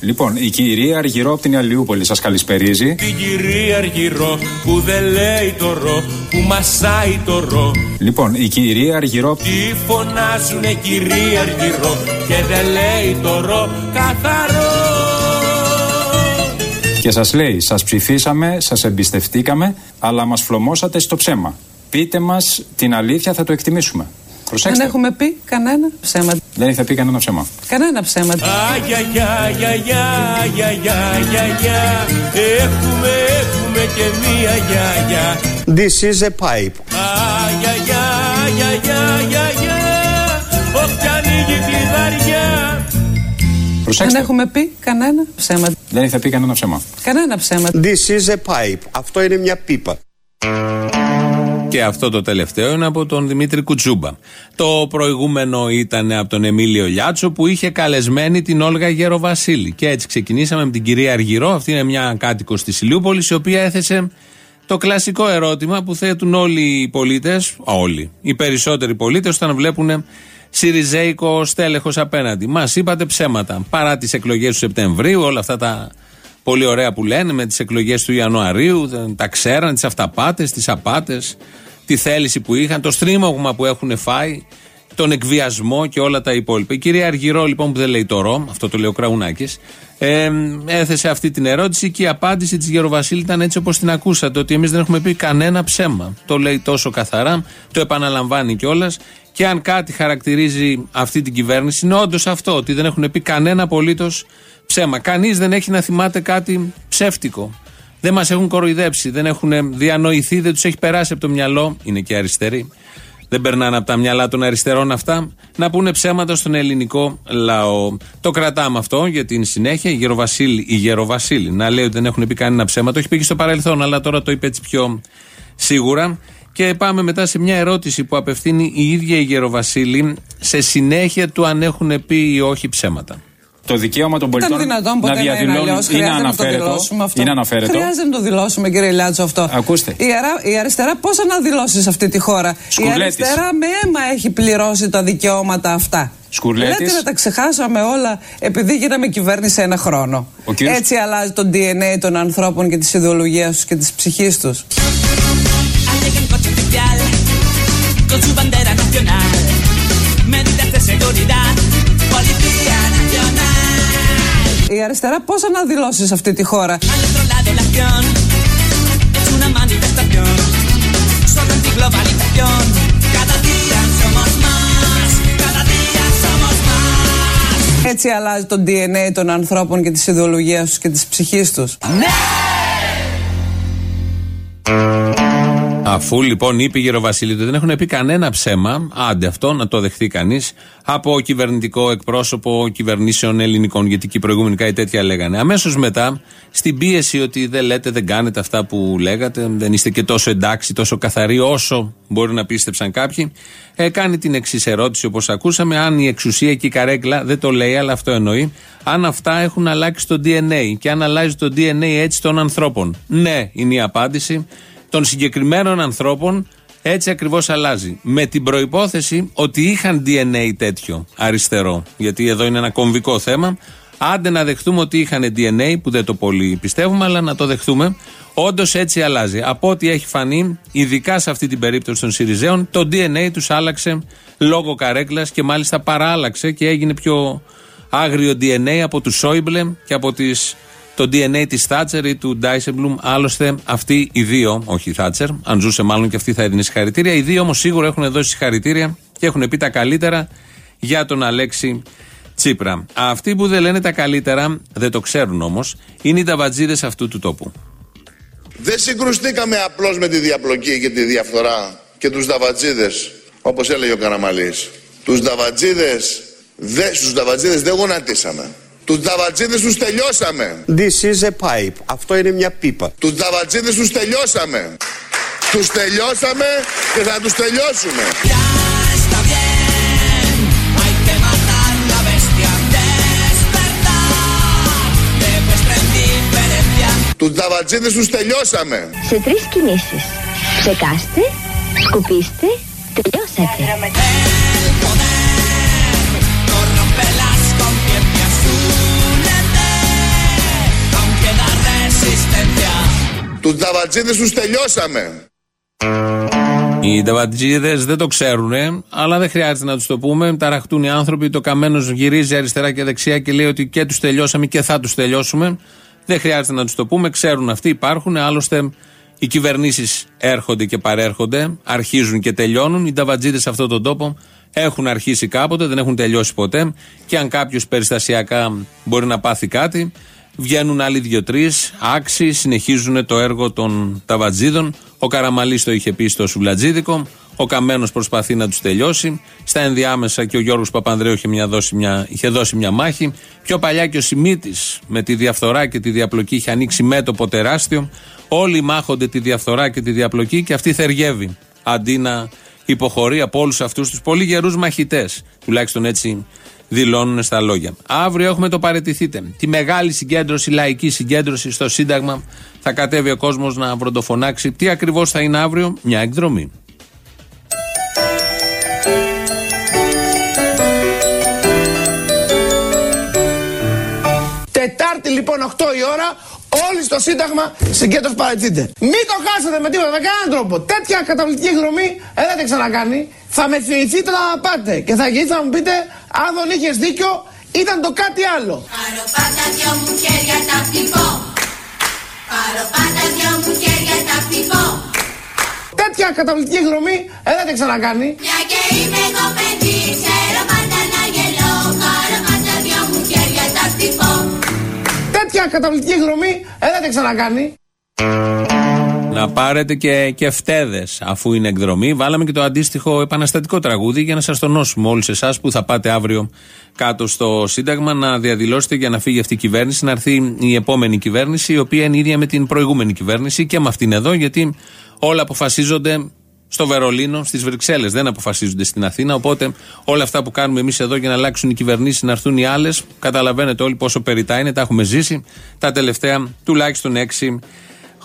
Λοιπόν, η κυρία Αργυρό από την Αλλιούπολη σας καλησπερίζει. Την κυρία Αργυρό που δεν λέει το ρο, που μασάει το ρο. Λοιπόν, η κυρία Αργυρό. Τι φωνάζουνε κυρία Αργυρό και δεν λέει το ρο καθαρό. Και σας λέει, σας ψηφίσαμε, σας εμπιστευτήκαμε, αλλά μας φλωμώσατε στο ψέμα. Πείτε μας την αλήθεια, θα το εκτιμήσουμε. Προσέξτε. Δεν έχουμε πει κανένα ψέμα. Δεν έχετε πει κανένα ψέμα. Κανένα ψέμα. Έχουμε, έχουμε και μία γιαγιά. This is a pipe. Όχι ανοίγει κλειδαριά. Προσέξτε. Δεν έχουμε πει κανένα ψέμα. Δεν έχετε πει κανένα ψέμα. Κανένα ψέμα. This is a pipe. Αυτό είναι μια πίπα. Και αυτό το τελευταίο είναι από τον Δημήτρη Κουτσούμπα. Το προηγούμενο ήταν από τον Εμίλιο Λιάτσο που είχε καλεσμένη την Όλγα Γεροβασίλη. Και έτσι ξεκινήσαμε με την κυρία Αργυρό. Αυτή είναι μια κάτοικος της Ηλιούπολης, η οποία έθεσε το κλασικό ερώτημα που θέτουν όλοι οι πολίτες, όλοι, οι περισσότεροι πολίτες, όταν βλέπουν Σιριζέικο στέλεχος απέναντι. Μας είπατε ψέματα. Παρά τις εκλογές του Σεπτεμβρίου, όλα αυτά τα πολύ ωραία που λένε με τις εκλογές του Ιανουαρίου, τα ξέραν, τις αυταπάτες, τις απάτες, τη θέληση που είχαν, το στρίμωγμα που έχουν φάει, τον εκβιασμό και όλα τα υπόλοιπα. Η κυρία Αργυρό, λοιπόν, που δεν λέει το ρο, αυτό το λέει ο Κραουνάκης, ε, έθεσε αυτή την ερώτηση και η απάντηση της Γεροβασίλη ήταν έτσι όπως την ακούσατε, ότι εμείς δεν έχουμε πει κανένα ψέμα. Το λέει τόσο καθαρά, το επαναλαμβάνει κιόλας. Και αν κάτι χαρακτηρίζει αυτή την κυβέρνηση, είναι όντως αυτό, ότι δεν έχουν πει κανένα απολύτως ψέμα. Κανείς δεν έχει να θυμάται κάτι ψεύτικο. Δεν μας έχουν κοροϊδέψει, δεν έχουν διανοηθεί, δεν τους έχει περάσει από το μυαλό. Είναι και αριστεροί. Δεν περνάνε από τα μυαλά των αριστερών αυτά να πούνε ψέματα στον ελληνικό λαό. Το κρατάμε αυτό για την συνέχεια. Η Γεροβασίλη, η Γεροβασίλη να λέει ότι δεν έχουν πει κανένα ψέμα. Το έχει πει και στο παρελθόν, αλλά τώρα το είπε έτσι πιο σίγουρα. Και πάμε μετά σε μια ερώτηση που απευθύνει η ίδια η Γεροβασίλη σε συνέχεια του αν έχουν πει ή όχι ψέματα το δικαίωμα των πολιτών δυνατόν, να διαδηλώνουν είναι αναφέρετο. Είναι αναφέρετο. Χρειάζεται να το δηλώσουμε, κύριε Λιάτσο, αυτό. Ακούστε. Η, αρα, η αριστερά πώ αναδηλώσει σε αυτή τη χώρα; Σκουρλέτης. Η αριστερά με αίμα έχει πληρώσει τα δικαιώματα αυτά. Σκουρλέτης. Λέτε να τα ξεχάσαμε όλα επειδή γίναμε κυβέρνηση ένα χρόνο. κύριος... Έτσι αλλάζει το DNA των ανθρώπων και της ιδεολογίας τους και της ψυχής τους. Con su bandera nacional, medidas de seguridad, η αριστερά πώς αναδηλώσεις σε αυτή τη χώρα; Έτσι αλλάζει το DNA των ανθρώπων και της ιδεολογίας τους και της ψυχής τους. Ναι! Αφού λοιπόν είπε η Γεροβασίλη ότι δεν έχουν πει κανένα ψέμα, άντε αυτό να το δεχθεί κανείς, από κυβερνητικό εκπρόσωπο κυβερνήσεων ελληνικών, γιατί και οι προηγούμενοι κάτι τέτοια λέγανε. Αμέσως μετά, στην πίεση ότι δεν λέτε, δεν κάνετε αυτά που λέγατε, δεν είστε και τόσο εντάξει, τόσο καθαροί όσο μπορεί να πίστεψαν κάποιοι, ε, κάνει την εξής ερώτηση όπως ακούσαμε, αν η εξουσία και η καρέκλα, δεν το λέει, αλλά αυτό εννοεί, αν αυτά έχουν αλλάξει το DNA και αν αλλάζει το DNA έτσι των ανθρώπων. Ναι, είναι η απάντηση των συγκεκριμένων ανθρώπων έτσι ακριβώς αλλάζει. Με την προϋπόθεση ότι είχαν DNA τέτοιο αριστερό. Γιατί εδώ είναι ένα κομβικό θέμα. Άντε να δεχτούμε ότι είχαν DNA, που δεν το πολύ πιστεύουμε, αλλά να το δεχτούμε. Όντως έτσι αλλάζει. Από ό,τι έχει φανεί, ειδικά σε αυτή την περίπτωση των Σιριζέων, το DNA τους άλλαξε λόγω καρέκλας και μάλιστα παράλλαξε και έγινε πιο άγριο DNA από τους Σόιμπλε και από τις το DNA της Θάτσερ ή του Ντάισεμπλουμ. Άλλωστε, αυτοί οι δύο, όχι η Θάτσερ, αν ζούσε μάλλον και αυτή θα έδινε συγχαρητήρια. Οι δύο όμως σίγουρα έχουν δώσει συγχαρητήρια και έχουν πει τα καλύτερα για τον Αλέξη Τσίπρα. Αυτοί που δεν λένε τα καλύτερα, δεν το ξέρουν όμως, είναι οι ταβατζίδες αυτού του τόπου. Δεν συγκρουστήκαμε απλώς με τη διαπλοκή και τη διαφθορά και τους δαβατζίδε, όπως έλεγε ο Καραμαλής. Τους δαβατζίδε, στους δαβατζίδε δεν γονατίσαμε. Τους δαβατζίδες τους τελειώσαμε. This is a pipe. Αυτό είναι μια πίπα. Τους δαβατζίδες τους τελειώσαμε. Τους τελειώσαμε και θα τους τελειώσουμε. Τους δαβατζίδες τους τελειώσαμε. Σε τρεις κινήσεις. Ψεκάστε, σκουπίστε, τελειώσατε. Τους δαβατζίδες τους τελειώσαμε. Οι νταβατζίδες δεν το ξέρουν, αλλά δεν χρειάζεται να τους το πούμε. Ταραχτούν οι άνθρωποι. Το καμένος γυρίζει αριστερά και δεξιά και λέει ότι και τους τελειώσαμε και θα τους τελειώσουμε. Δεν χρειάζεται να τους το πούμε. Ξέρουν αυτοί, υπάρχουν. Άλλωστε, οι κυβερνήσεις έρχονται και παρέρχονται, αρχίζουν και τελειώνουν. Οι νταβατζίδες σε αυτόν τον τόπο έχουν αρχίσει κάποτε, δεν έχουν τελειώσει ποτέ. Και αν κάποιος περιστασιακά μπορεί να πάθει κάτι, βγαίνουν άλλοι δύο-τρει άξιοι, συνεχίζουν το έργο των ταβατζίδων. Ο Καραμαλής το είχε πει στο Σουβλατζίδικο. Ο Καμένος προσπαθεί να τους τελειώσει. Στα ενδιάμεσα και ο Γιώργος Παπανδρέου είχε, μια δώσει μια, είχε δώσει μια μάχη. Πιο παλιά και ο Σιμίτης με τη διαφθορά και τη διαπλοκή είχε ανοίξει μέτωπο τεράστιο. Όλοι μάχονται τη διαφθορά και τη διαπλοκή και αυτή θεργεύει. Αντί να υποχωρεί από όλους αυτούς τους πολύ γερούς μαχητές. Τουλάχιστον έτσι δηλώνουν στα λόγια. Αύριο έχουμε το παρετηθείτε. Τη μεγάλη συγκέντρωση, λαϊκή συγκέντρωση στο Σύνταγμα. Θα κατέβει ο κόσμος να βροντοφωνάξει. Τι ακριβώς θα είναι αύριο, μια εκδρομή. Τετάρτη λοιπόν 8 η ώρα Όλοι στο Σύνταγμα συγκέντρωση παρετηθείτε. Μην το χάσετε με τίποτα, με κανέναν τρόπο. Τέτοια καταπληκτική εκδρομή δεν θα την ξανακάνει. Θα με θυμηθείτε να πάτε. Και θα γυρίσετε να μου πείτε, αν δεν είχες δίκιο, ήταν το κάτι άλλο. Πάρω πάντα δυο μου χέρια τα χτυπώ. Πάρω πάντα δυο μου χέρια τα χτυπώ. Τέτοια καταπληκτική εκδρομή δεν θα την ξανακάνει. Μια και είμαι εγώ παιδί, ξέρω πάντα να γελώ. Πάρω πάντα δυο μου χέρια τα χτυπώ. Τέτοια καταπληκτική εκδρομή δεν θα την ξανακάνει. Να πάρετε και, και φτέδε αφού είναι εκδρομή. Βάλαμε και το αντίστοιχο επαναστατικό τραγούδι για να σας τονώσουμε όλους εσάς που θα πάτε αύριο κάτω στο Σύνταγμα να διαδηλώσετε για να φύγει αυτή η κυβέρνηση, να έρθει η επόμενη κυβέρνηση, η οποία είναι ίδια με την προηγούμενη κυβέρνηση και με αυτήν εδώ, γιατί όλα αποφασίζονται στο Βερολίνο, στις Βρυξέλλες. Δεν αποφασίζονται στην Αθήνα. Οπότε όλα αυτά που κάνουμε εμείς εδώ για να αλλάξουν οι κυβερνήσεις, να έρθουν οι άλλες, καταλαβαίνετε όλοι πόσο περιτά είναι. Τα έχουμε ζήσει τα τελευταία τουλάχιστον έξι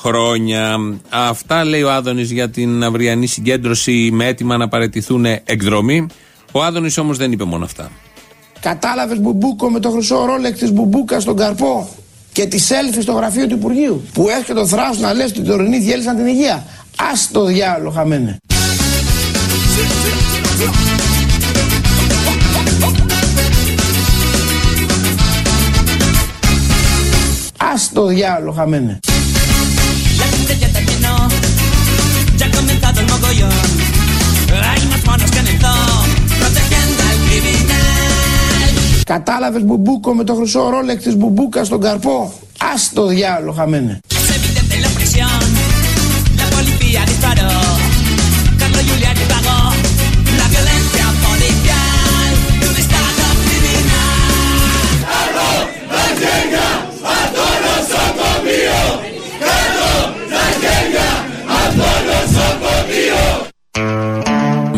χρόνια. Αυτά λέει ο Άδωνης για την αυριανή συγκέντρωση με έτοιμα να παραιτηθούν εκδρομή. Ο Άδωνης όμως δεν είπε μόνο αυτά. Κατάλαβες μπουμπούκο με το χρυσό ρόλεξ της μπουμπούκα στον καρπό και τη selfie στο γραφείο του Υπουργείου. Που έχει και το θράσος να λες ότι οι τωρινοί διέλυσαν την υγεία. Α το διάλογο χαμένε. Α το διάλογο χαμένε. Κατάλαβε Κατάλαβες μπουμπούκο με το χρυσό ρόλεξ της μπουμπούκας στον καρπό; Α το διάλογα.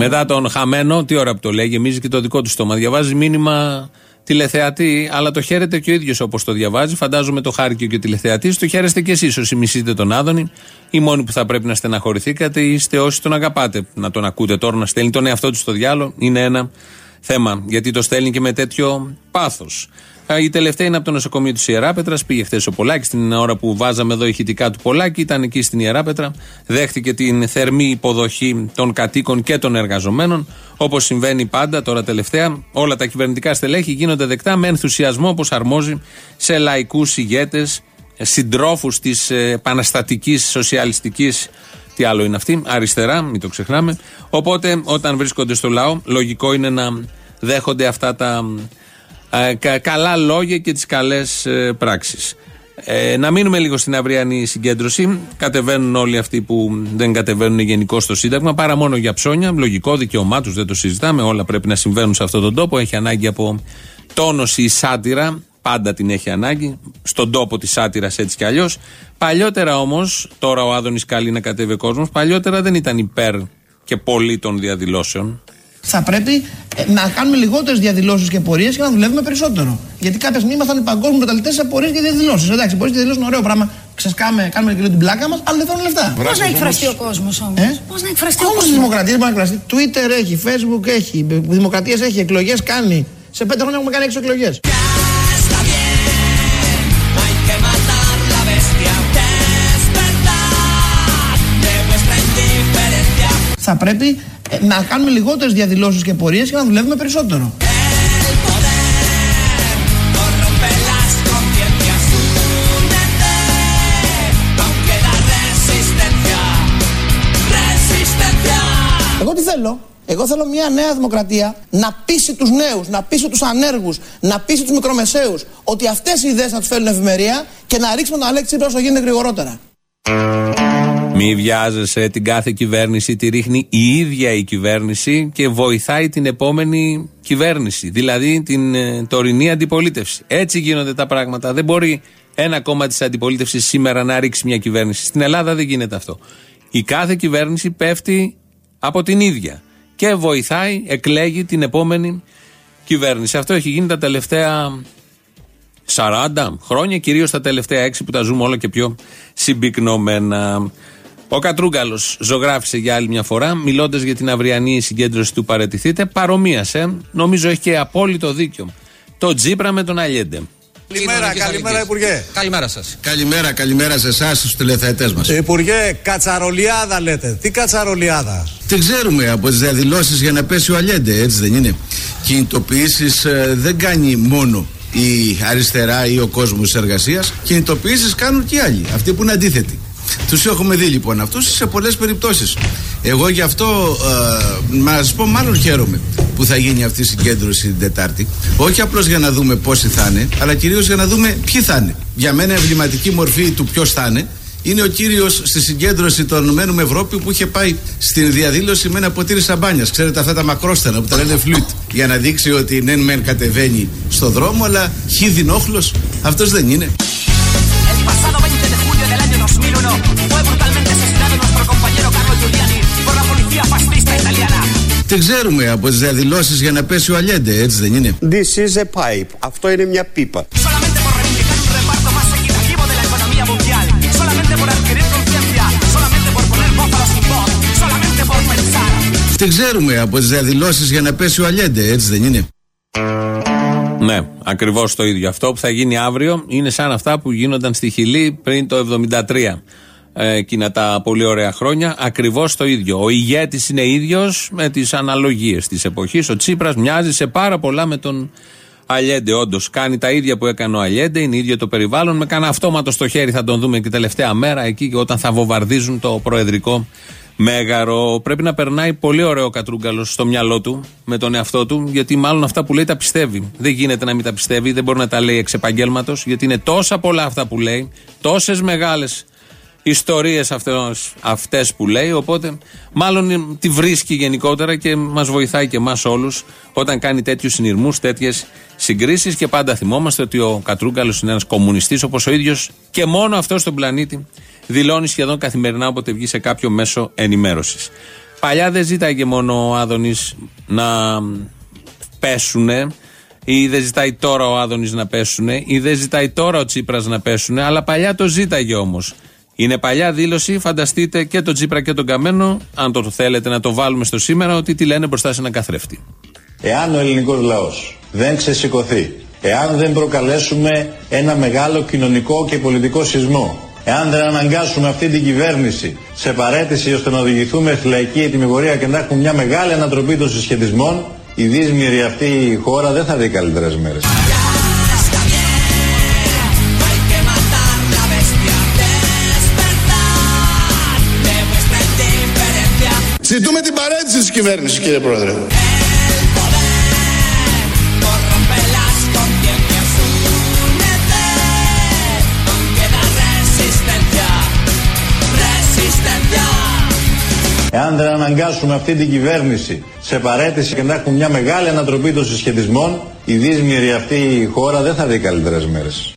Μετά τον χαμένο, τι ώρα που το λέει, γεμίζει και το δικό του στόμα. Διαβάζει μήνυμα τηλεθεατή, αλλά το χαίρεται και ο ίδιος όπως το διαβάζει. Φαντάζομαι το χάρηκε και ο τηλεθεατής. Το χαίρεστε κι εσείς όσοι μισείτε τον Άδωνη. Οι μόνοι που θα πρέπει να στεναχωρηθήκατε είστε όσοι τον αγαπάτε. Να τον ακούτε τώρα να στέλνει τον εαυτό του στο διάλογο είναι ένα θέμα. Γιατί το στέλνει και με τέτοιο πάθος. Η τελευταία είναι από το νοσοκομείο της Ιεράπετρα. Πήγε χθες ο Πολάκης την ώρα που βάζαμε εδώ ηχητικά του Πολάκη. Ήταν εκεί στην Ιεράπετρα. Δέχτηκε την θερμή υποδοχή των κατοίκων και των εργαζομένων. Όπως συμβαίνει πάντα τώρα τελευταία, όλα τα κυβερνητικά στελέχη γίνονται δεκτά με ενθουσιασμό όπως αρμόζει σε λαϊκούς ηγέτες, συντρόφους της επαναστατικής σοσιαλιστικής τι άλλο είναι αυτή, αριστερά, μην το ξεχνάμε. Οπότε, όταν βρίσκονται στο λαό, λογικό είναι να δέχονται αυτά τα ε, κα- καλά λόγια και τις καλές ε, πράξεις. Ε, να μείνουμε λίγο στην αυριανή συγκέντρωση. Κατεβαίνουν όλοι αυτοί που δεν κατεβαίνουν γενικώ στο Σύνταγμα, παρά μόνο για ψώνια. Λογικό, δικαίωμά τους, δεν το συζητάμε. Όλα πρέπει να συμβαίνουν σε αυτόν τον τόπο. Έχει ανάγκη από τόνωση η σάτυρα. Πάντα την έχει ανάγκη. Στον τόπο της σάτυρας έτσι κι αλλιώς. Παλιότερα όμως, τώρα ο Άδωνης καλεί να κατέβει ο κόσμος, παλιότερα δεν ήταν υπέρ και πολύ των διαδηλώσεων. Θα πρέπει ε, να κάνουμε λιγότερες διαδηλώσεις και πορείες και να δουλεύουμε περισσότερο. Γιατί κάποια στιγμή ήμασταν οι παγκόσμιοι μεταλλητές σε πορείες και διαδηλώσεις. Εντάξει, μπορεί να διαδηλώσεις είναι ωραίο πράγμα. Ξεσκάμε, κάνουμε και λίγο την πλάκα μας, αλλά δεν θέλουν λεφτά. Πώς να εκφραστεί ο κόσμος όμως; Ε; Πώς να εκφραστεί ο Όμω κόσμος; η δημοκρατία μπορεί να εκφραστεί. Twitter έχει, Facebook έχει, δημοκρατίες έχει, εκλογές κάνει. Σε πέντε χρόνια έχουμε κάνει έξι εκλογές. Πρέπει ε, να κάνουμε λιγότερες διαδηλώσεις και πορείες και να δουλεύουμε περισσότερο. El poder corrompe las conciencias. Únete, aunque la resistencia, resistencia. Εγώ τι θέλω. Εγώ θέλω μια νέα δημοκρατία να πείσει τους νέους, να πείσει τους ανέργους, να πείσει τους μικρομεσαίους ότι αυτές οι ιδέες θα τους φέρουν ευημερία και να ρίξουμε τον Αλέξη Τσίπρας όσο γίνεται γρηγορότερα. Μη βιάζεσαι, την κάθε κυβέρνηση τη ρίχνει η ίδια η κυβέρνηση και βοηθάει την επόμενη κυβέρνηση, δηλαδή την ε, τωρινή αντιπολίτευση. Έτσι γίνονται τα πράγματα. Δεν μπορεί ένα κόμμα της αντιπολίτευσης σήμερα να ρίξει μια κυβέρνηση. Στην Ελλάδα δεν γίνεται αυτό. Η κάθε κυβέρνηση πέφτει από την ίδια και βοηθάει, εκλέγει την επόμενη κυβέρνηση. Αυτό έχει γίνει τα τελευταία 40 χρόνια, κυρίως τα τελευταία 6 που τα ζούμε όλο και πιο συμπυκνωμένα. Ο Κατρούγκαλος ζωγράφησε για άλλη μια φορά, μιλώντας για την αυριανή συγκέντρωση του Παρετηθείτε. Παρομοίασε, νομίζω έχει και απόλυτο δίκιο. Το Τζίπρα με τον Αλιέντε. Καλημέρα, καλημέρα Υπουργέ. Καλημέρα σας. Καλημέρα, καλημέρα σε εσάς, στους τηλεθεατές μας. Υπουργέ, κατσαρολιάδα λέτε. Τι κατσαρολιάδα; Τι ξέρουμε από τις διαδηλώσεις για να πέσει ο Αλιέντε, έτσι δεν είναι; Κινητοποιήσεις δεν κάνει μόνο η αριστερά ή ο κόσμος εργασίας. Κινητοποιήσεις κάνουν και οι άλλοι, αυτοί που είναι αντίθετοι. Τους έχουμε δει λοιπόν αυτούς σε πολλές περιπτώσεις. Εγώ γι' αυτό ε, να σα πω, μάλλον χαίρομαι που θα γίνει αυτή η συγκέντρωση την Τετάρτη. Όχι απλώς για να δούμε πόσοι θα είναι, αλλά κυρίως για να δούμε ποιοι θα είναι. Για μένα, εμβληματική μορφή του ποιος θα είναι είναι ο κύριος στη συγκέντρωση των Ηνωμένων Ευρώπη που είχε πάει στην διαδήλωση με ένα ποτήρι σαμπάνιας. Ξέρετε αυτά τα μακρόστενα που τα λένε φλουτ. Για να δείξει ότι ναι, μεν κατεβαίνει στο δρόμο, αλλά χίδινόχλο αυτός δεν είναι. Italiana. Τι ξέρουμε από τις διαδηλώσεις για να πέσει ο Αλιέντε, έτσι δεν είναι; This is a pipe. Αυτό είναι μια πίπα. Solamente por reivindicar un reparto más equitativo de la economía mundial. Solamente por adquirir conciencia. Solamente por poner voz a los sin voz. Solamente por pensar. Τι ξέρουμε από τις διαδηλώσεις για να πέσει ο Αλιέντε, έτσι δεν είναι; Ναι, ακριβώς το ίδιο. Αυτό που θα γίνει αύριο είναι σαν αυτά που γίνονταν στη Χιλή πριν το 73. Ε, εκείνα τα πολύ ωραία χρόνια. Ακριβώς το ίδιο. Ο ηγέτης είναι ίδιος με τις αναλογίες της εποχής. Ο Τσίπρας μοιάζει σε πάρα πολλά με τον Αλιέντε. Όντως κάνει τα ίδια που έκανε ο Αλιέντε, είναι ίδιο το περιβάλλον. Με κανένα αυτόματο στο χέρι θα τον δούμε και τελευταία μέρα εκεί όταν θα βομβαρδίζουν το προεδρικό μέγαρο. Πρέπει να περνάει πολύ ωραίο ο Κατρούγκαλο στο μυαλό του με τον εαυτό του, γιατί μάλλον αυτά που λέει τα πιστεύει. Δεν γίνεται να μην τα πιστεύει, δεν μπορεί να τα λέει εξ επαγγέλματο, γιατί είναι τόσα πολλά αυτά που λέει, τόσες μεγάλες ιστορίες αυτές που λέει. Οπότε, μάλλον τη βρίσκει γενικότερα και μας βοηθάει και εμάς όλους όταν κάνει τέτοιους συνειρμούς, τέτοιες συγκρίσεις. Και πάντα θυμόμαστε ότι ο Κατρούγκαλος είναι ένας κομμουνιστής όπως ο ίδιος και μόνο αυτός στον πλανήτη δηλώνει σχεδόν καθημερινά όποτε βγει σε κάποιο μέσο ενημέρωσης. Παλιά δεν ζήταγε μόνο ο Άδωνης να πέσουνε ή δεν ζητάει τώρα ο Άδωνης να πέσουνε ή δεν ζητάει τώρα ο Τσίπρας να πέσουνε αλλά παλιά το ζήταγε όμως. Είναι παλιά δήλωση, φανταστείτε και τον Τσίπρα και τον Καμένο, αν το θέλετε να το βάλουμε στο σήμερα, ότι τι λένε μπροστά σε έναν καθρέφτη. Εάν ο ελληνικός λαός δεν ξεσηκωθεί, εάν δεν προκαλέσουμε ένα μεγάλο κοινωνικό και πολιτικό σεισμό, εάν δεν αναγκάσουμε αυτή την κυβέρνηση σε παρέτηση ώστε να οδηγηθούμε στη λαϊκή ετοιμιγορία και να έχουμε μια μεγάλη ανατροπή των συσχετισμών, η δύσμηρη αυτή η χώρα δεν θα δει καλύτερες μέρες. Ζητούμε την παρέτηση της κυβέρνησης κύριε Πρόεδρε. El poder corrompe las conciencias. Únete, aunque da resistencia. Resistencia. Εάν δεν αναγκάσουμε αυτή την κυβέρνηση σε παρέτηση και να έχουμε μια μεγάλη ανατροπή των συσχετισμών, η δύσμηρη αυτή η χώρα δεν θα δει καλύτερες μέρες.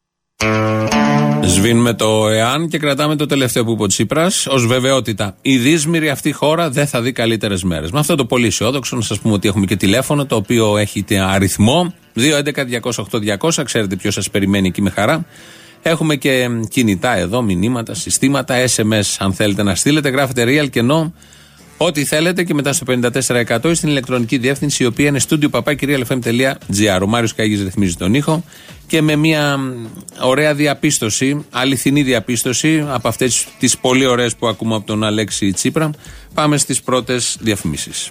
Σβήνουμε το εάν και κρατάμε το τελευταίο που είπε ο Τσίπρας ως βεβαιότητα. Η δύσμηρη αυτή χώρα δεν θα δει καλύτερες μέρες. Με αυτό το πολύ αισιόδοξο, να σας πούμε ότι έχουμε και τηλέφωνο το οποίο έχει αριθμό 211-208-200. Ξέρετε ποιος σας περιμένει εκεί με χαρά. Έχουμε και κινητά εδώ, μηνύματα, συστήματα, SMS αν θέλετε να στείλετε. Γράφετε real και no Ό,τι θέλετε και μετά στο 54% στην ηλεκτρονική διεύθυνση η οποία είναι στούντιο παπάκυριαλεφm.gr. Ο Μάριος Καγή ρυθμίζει τον ήχο και με μια μ, ωραία διαπίστωση, αληθινή διαπίστωση από αυτές τις πολύ ωραίες που ακούμε από τον Αλέξη Τσίπρα, πάμε στις πρώτες διαφημίσεις.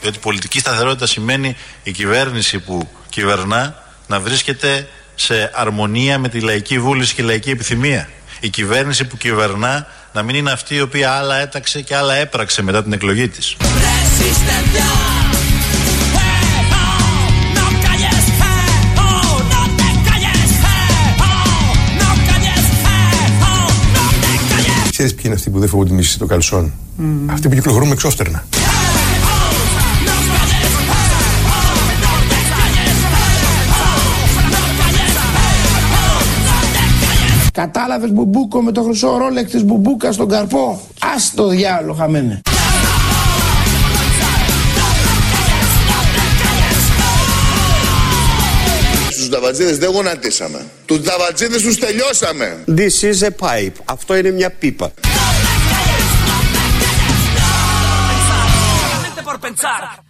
Διότι πολιτική σταθερότητα σημαίνει η κυβέρνηση που κυβερνά να βρίσκεται σε αρμονία με τη λαϊκή βούληση και λαϊκή επιθυμία. Η κυβέρνηση που κυβερνά να μην είναι αυτή η οποία άλλα έταξε και άλλα έπραξε μετά την εκλογή της. Resistencia. Hey, oh, no calles, hey, oh, no te calles, hey, oh, no calles, hey, oh, no te calles. Ξέρεις ποιοι είναι αυτοί που δεν φοβούνται τη μισή το καλσόν. Αυτοί που κυκλοφορούν με εξώφτερνα. Κατάλαβες μπουμπούκο με το χρυσό ρόλεξ της μπουμπούκα στον καρπό; Ας το διάλογο χαμένε. Στους δαβατζίδες δεν γονατίσαμε. Τους δαβατζίδες τους τελειώσαμε. This is a pipe. Αυτό είναι μια πίπα. por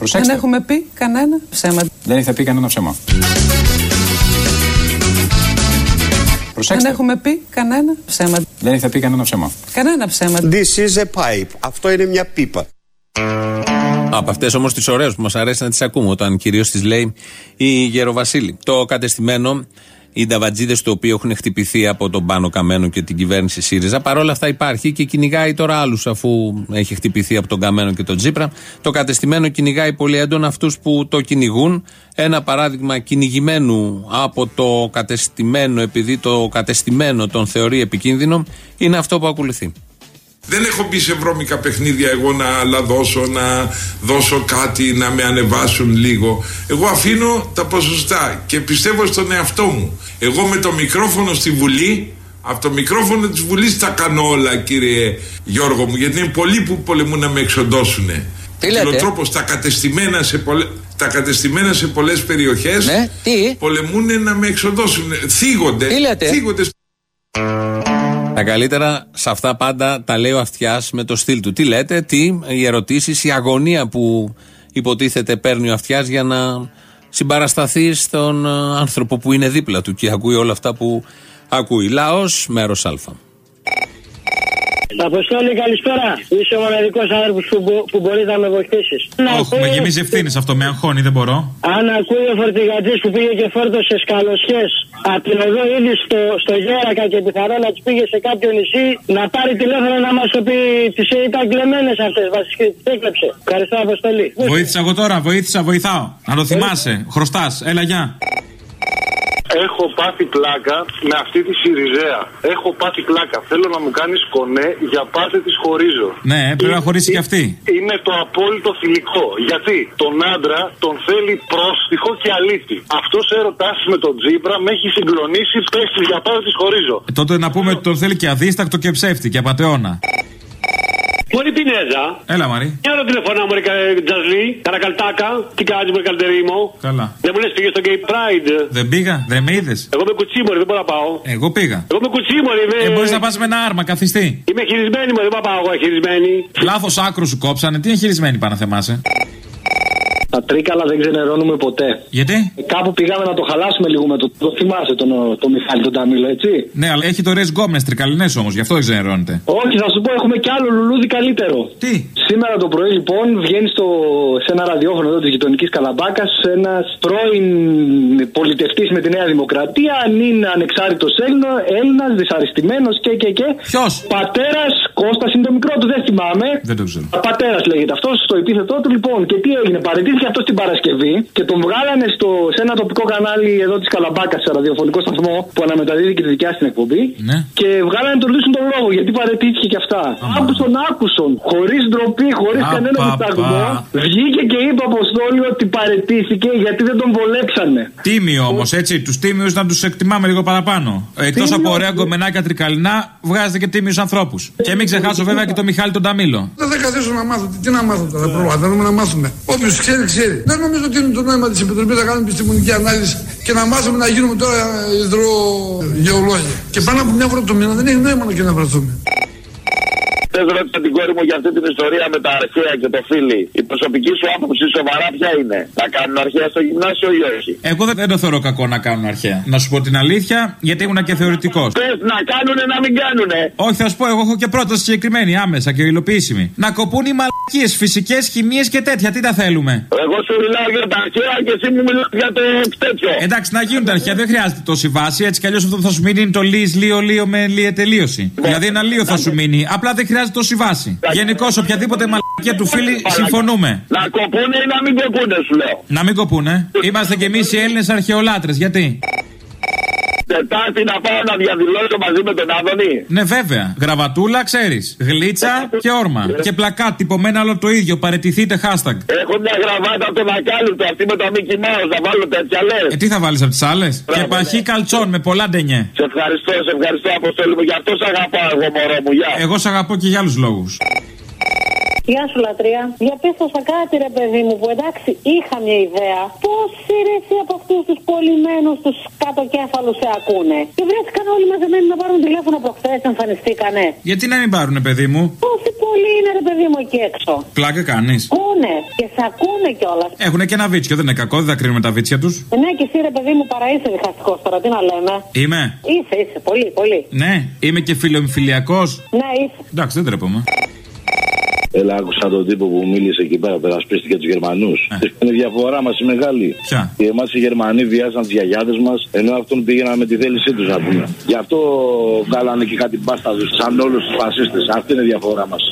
pensar. Δεν Προσέξτε. έχουμε πει κανένα ψέμα. Δεν είχα πει κανένα ψέμα. Δεν Προσέξτε. έχουμε πει κανένα ψέμα. Δεν είχα πει κανένα ψέμα. Κανένα ψέμα. This is a pipe. Αυτό είναι μια πίπα. Από αυτές όμως τις ωραίες που μας αρέσει να τις ακούμε, όταν κυρίως τις λέει η Γεροβασίλη. Το κατεστημένο, οι νταβατζίδες του οποίου έχουν χτυπηθεί από τον Πάνο Καμένο και την κυβέρνηση ΣΥΡΙΖΑ, παρόλα αυτά υπάρχει και κυνηγάει τώρα άλλους, αφού έχει χτυπηθεί από τον Καμένο και τον Τζίπρα. Το κατεστημένο κυνηγάει πολύ έντονα αυτούς που το κυνηγούν. Ένα παράδειγμα κυνηγημένου από το κατεστημένο, επειδή το κατεστημένο τον θεωρεί επικίνδυνο, είναι αυτό που ακολουθεί. Δεν έχω μπει σε βρώμικα παιχνίδια εγώ να λαδώσω, να δώσω κάτι, να με ανεβάσουν λίγο. Εγώ αφήνω τα ποσοστά και πιστεύω στον εαυτό μου. Εγώ με το μικρόφωνο στη Βουλή, από το μικρόφωνο της Βουλής τα κάνω όλα κύριε Γιώργο μου, γιατί είναι πολλοί που πολεμούν να με εξοντώσουν. Τι λέτε; τρόπος τα κατεστημένα σε πολλές... Τα κατεστημένα σε πολλές περιοχές Ναι, τι; πολεμούν να με εξοντώσουν. Θίγονται. Τι λέτε; Θίγονται Τα καλύτερα σε αυτά πάντα τα λέει ο Αυτιάς με το στυλ του. Τι λέτε, τι, οι ερωτήσεις, η αγωνία που υποτίθεται παίρνει ο Αυτιάς για να συμπαρασταθεί στον ε, άνθρωπο που είναι δίπλα του και ακούει όλα αυτά που ακούει. Λαός, μέρος Α. Αποστόλη, καλησπέρα. Είσαι ο μοναδικός άνθρωπος που, μπο- που μπορεί να με βοηθήσεις. Όχι, με γεμίζει ευθύνη αυτό, με αγχώνει, δεν μπορώ. Αν ακούει ο φορτηγατή που πήγε και φόρτωσε σκαλωσιές από την οδό ήδη στο, στο Γέρακα και πιθανό να τι πήγε σε κάποιο νησί, να πάρει τηλέφωνο να μας το πει τις ήταν κλεμμένες αυτές. Βασικά τις έκλεψε. Ευχαριστώ, Αποστολή. Βοήθησα εγώ τώρα, βοήθησα, βοηθάω. Να το θυμάσαι. Χρωστάς, έλα, γεια. Έχω πάθει πλάκα με αυτή τη Σιριζέα. Έχω πάθει πλάκα. Θέλω να μου κάνεις κονέ για πάτε της χωρίζω. Ναι, πρέπει να χωρίσει και αυτή. Είναι το απόλυτο θηλυκό. Γιατί τον άντρα τον θέλει πρόστιχο και αλήτη. Αυτός έρωτάς με τον Τζίπρα με έχει συγκλονίσει. Πες τη για πάτε της χωρίζω. Ε, τότε να πούμε ότι τον θέλει και αδίστακτο και ψεύτη και απαταιώνα. Μωρή Πινέζα. Έλα, Μαρή. Μια ώρα τηλεφωνά μου, ρε Τζασλί, καρακαλτάκα. Τι κάνεις, μου, καλτερίμο. Καλά. Δεν μου λες πήγες στο Gay Pride. Δεν πήγα, δεν με είδες. Εγώ είμαι κουτσίμωρη, δεν μπορώ να πάω. Εγώ πήγα. Εγώ είμαι κουτσίμωρη, είμαι. Ε, μπορείς να πας με ένα άρμα, καθιστή. Είμαι χειρισμένη, μου, δεν μπορώ να πάω εγώ χειρισμένη. Λάθος άκρο σου κόψανε. Τι είναι χειρισμένη, πάνε να θεμάσαι; Τα τρίκαλα δεν ξενερώνουμε ποτέ. Γιατί; Ε, Κάπου πήγαμε να το χαλάσουμε λίγο με το. Το θυμάσαι τον, τον Μιχάλη τον Ταμίλο, έτσι; Ναι, αλλά έχει το ρες γκόμενε τρικαλινές όμως, γι' αυτό δεν ξενερώνεται. Όχι, θα σου πω, έχουμε κι άλλο λουλούδι καλύτερο. Τι; Σήμερα το πρωί, λοιπόν, βγαίνει στο, σε ένα ραδιόφωνο εδώ της γειτονικής Καλαμπάκας ένας πρώην πολιτευτής με τη Νέα Δημοκρατία, αν είναι ανεξάρτητος Έλληνα, δυσαρεστημένος και και και. Ποιος; Πατέρας Κώστας είναι το μικρό του, δεν θυμάμαι. Δεν το ξέρω. Πατέρας λέγεται αυτός, στο επίθετό του λοιπόν. Και τι έγινε, παραιτήθηκε αυτό την Παρασκευή και τον βγάλανε στο, σε ένα τοπικό κανάλι εδώ της Καλαμπάκας, σε ραδιοφωνικό σταθμό που αναμεταδίδει και τη δικιά στην εκπομπή. Ναι. Και βγάλανε τον λύσουν τον λόγο γιατί παρετήθηκε και αυτά. Άκουσον, άκουσον. Χωρίς ντροπή, χωρίς Α, κανένα πα, δισταγμό. πα. Βγήκε και είπε Αποστόλη ότι παρετήθηκε γιατί δεν τον βολέψανε. Τίμιο όμως, έτσι. Τους τίμιους να τους εκτιμάμε λίγο παραπάνω. Εκτός Τίμιο- από ωραία γκομενάκια τρικαλινά, βγάζετε και τίμιους ανθρώπους. Και μην ξεχάσω βέβαια και το Μιχάλη τον Ταμίλο. Δεν θα καθίσω να μάθω. Τι να μάθω τώρα, πρόβα. Θέλουμε να μάθουμε. Όποιος ξέρει, ξέρει. Δεν νομίζω ότι είναι το νόημα της Επιτροπής να κάνουμε επιστημονική ανάλυση και να μάθουμε να γίνουμε τώρα υδρογεολόγοι. Και πάνω από μια φορά το μήνα δεν έχει νόημα να και να βρεθούμε. Θε ρώτησα την κόρη μου για αυτή την ιστορία με τα αρχαία και το φίλι. Η προσωπική σου άποψη σοβαρά ποια είναι; Να κάνουν αρχαία στο γυμνάσιο ή όχι; Εγώ δεν, δεν το θεωρώ κακό να κάνουν αρχαία. Να σου πω την αλήθεια, γιατί ήμουν και θεωρητικός. Πε να κάνουνε να μην κάνουνε. Όχι, θα σου πω, εγώ έχω και πρόταση συγκεκριμένη, άμεσα και υλοποιήσιμη. Να κοπούν οι μαλακίες, φυσικές, χημίες και τέτοια. Τι τα θέλουμε; Εγώ σου μιλάω για τα αρχαία και εσύ μου μιλάς για το τέτοιο. Εντάξει, να γίνουν τα αρχαία, δεν χρειάζεται τόση βάση. Έτσι κι αλλιώς αυτό που θα σου μείνει είναι το λί, λίο, λίο με λίε τελείωση. Δηλαδή ένα λίο θα σου μείνει. Απλά δεν χρειάζεται τόση βάση. Γενικώς οποιαδήποτε μαλακία του φίλη συμφωνούμε. Να κοπούνε ή να μην κοπούνε, σου λέω. Να μην κοπούνε. Είμαστε κι εμείς οι Έλληνες αρχαιολάτρες. Γιατί; Τετάρτη να πάω να διαδηλώσω μαζί με τον Άδωνη. Ναι, βέβαια. Γραβατούλα, ξέρεις. Γλίτσα και όρμα. Και πλακά τυπωμένα όλο το ίδιο. Παρετηθείτε hashtag. Έχω μια γραβάτα από τον Ακάλυπτο αυτή με τα Mickey Mouse. Θα βάλω τέτοια λες. Ε, τι θα βάλεις από τις άλλες; Και παχύ καλτσόν με πολλά ντενιέ. Σε ευχαριστώ, σε ευχαριστώ, Αποστόλη μου. Γι' αυτό σε αγαπάω εγώ, μωρό μου. Γεια. Εγώ σε αγαπώ και για άλλους λόγους. Γεια σου, λατρεία. Διαπίστωσα κάτι, ρε παιδί μου, που εντάξει είχα μια ιδέα. Πόσοι ρε εσύ από αυτούς τους πολυμένους, τους κατοκέφαλους σε ακούνε; Και βρέθηκαν όλοι μαζεμένοι να πάρουν τηλέφωνο προχθέ, εμφανιστήκανε. Γιατί να μην πάρουν, παιδί μου; Πόσοι πολλοί είναι, ρε παιδί μου, εκεί έξω; Πλάκα κάνεις. Ακούνε και σε ακούνε κιόλας. Έχουν και ένα βίτσιο, δεν είναι κακό, δεν θα κρίνουμε τα βίτσια τους. Ναι, και εσύ, ρε παιδί μου, παρά είσαι διχαστικός τώρα, τι να λέμε. Είμαι. Είσαι, είσαι, πολύ, πολύ. Ναι, είμαι και φιλομφιλιακό. Ναι, είσαι. Εντάξει, δεν τρέπομαι. Έλα, άκουσα τον τύπο που μίλησε εκεί πέρα, περασπίστηκε τους Γερμανούς. Είναι η διαφορά μας η μεγάλη. Ποια; Εμάς οι Γερμανοί βιάζαν τις γιαγιάδες μας, ενώ αυτόν πήγαιναν με τη θέλησή τους να πούμε. Γι' αυτό βγάλανε και κάτι μπάστα του, σαν όλους τους φασίστες. Αυτή είναι η διαφορά μας.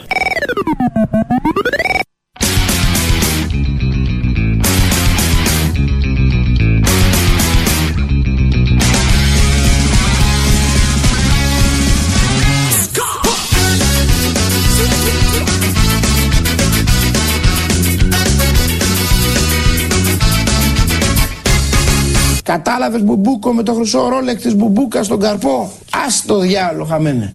Κατάλαβες μπουμπούκο με το χρυσό ρόλεκ της μπουμπούκα στον καρπό; Ας το διάλογο χαμένε.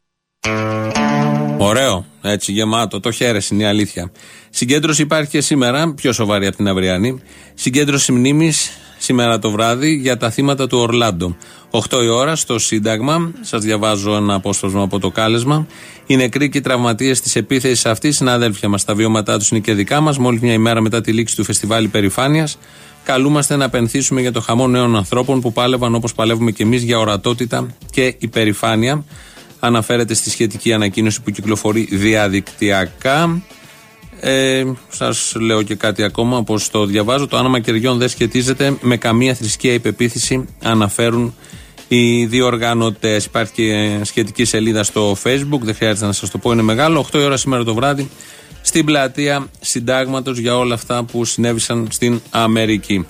Ωραίο, έτσι γεμάτο. Το χαίρεσαι, είναι η αλήθεια. Συγκέντρωση υπάρχει και σήμερα, πιο σοβαρή από την αυριανή. Συγκέντρωση μνήμης σήμερα το βράδυ για τα θύματα του Ορλάντο. 8 η ώρα στο Σύνταγμα, σας διαβάζω ένα απόσπασμα από το κάλεσμα. Οι νεκροί και οι τραυματίες της επίθεσης αυτής, συναδέλφια μας, τα βιώματά τους είναι και δικά μας. Μόλις μια ημέρα μετά τη λήξη του φεστιβάλ Υπερηφάνειας, καλούμαστε να πενθήσουμε για το χαμό νέων ανθρώπων που πάλευαν όπως παλεύουμε και εμείς για ορατότητα και υπερηφάνεια. Αναφέρεται στη σχετική ανακοίνωση που κυκλοφορεί διαδικτυακά. Ε, Σας λέω και κάτι ακόμα, όπως το διαβάζω. Το άνομα κεριών δεν σχετίζεται με καμία θρησκεία υπεποίθηση, αναφέρουν οι διοργανωτέ. Υπάρχει και σχετική σελίδα στο Facebook, δεν χρειάζεται να σας το πω, είναι μεγάλο. 8 η ώρα σήμερα το βράδυ στην πλατεία Συντάγματος για όλα αυτά που συνέβησαν στην Αμερική.